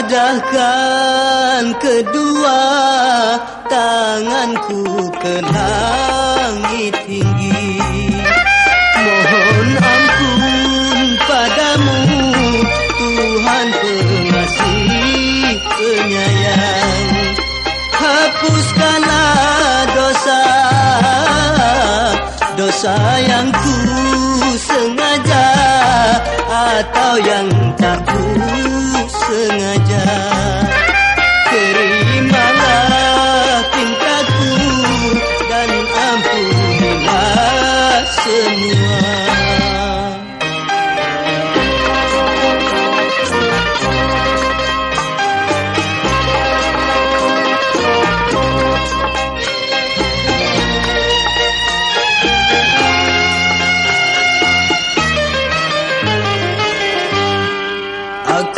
Hadahkan kedua tanganku ke langit tinggi. Mohon ampun padamu Tuhan pengasih penyayang. Hapuskanlah dosa Dosa yang ku sengaja Atau yang tak ku sengaja. Terimalah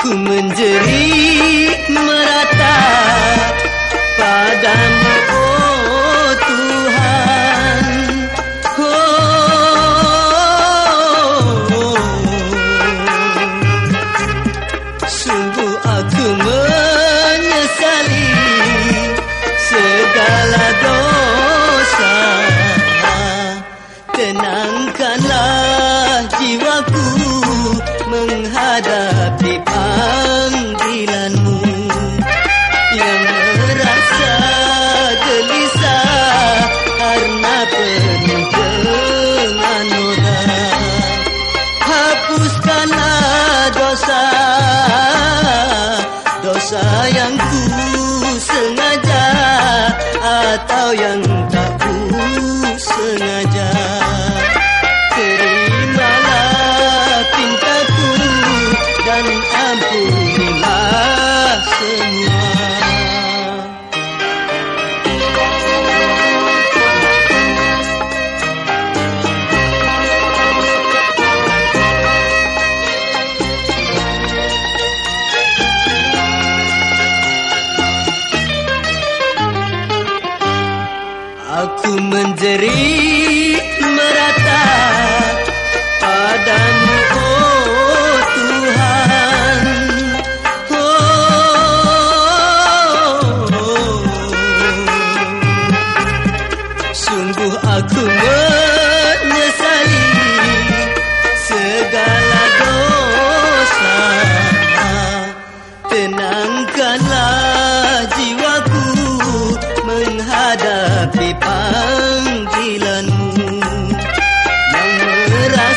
Aku menjerit merata padamu oh Tuhan. Oh, Sungguh aku menyesali segala dosa. Tenangkanlah jiwaku menghadapi sengaja atau yang tak ku sengaja. Aku menjerit merata padamu oh Tuhan. Oh, Sungguh aku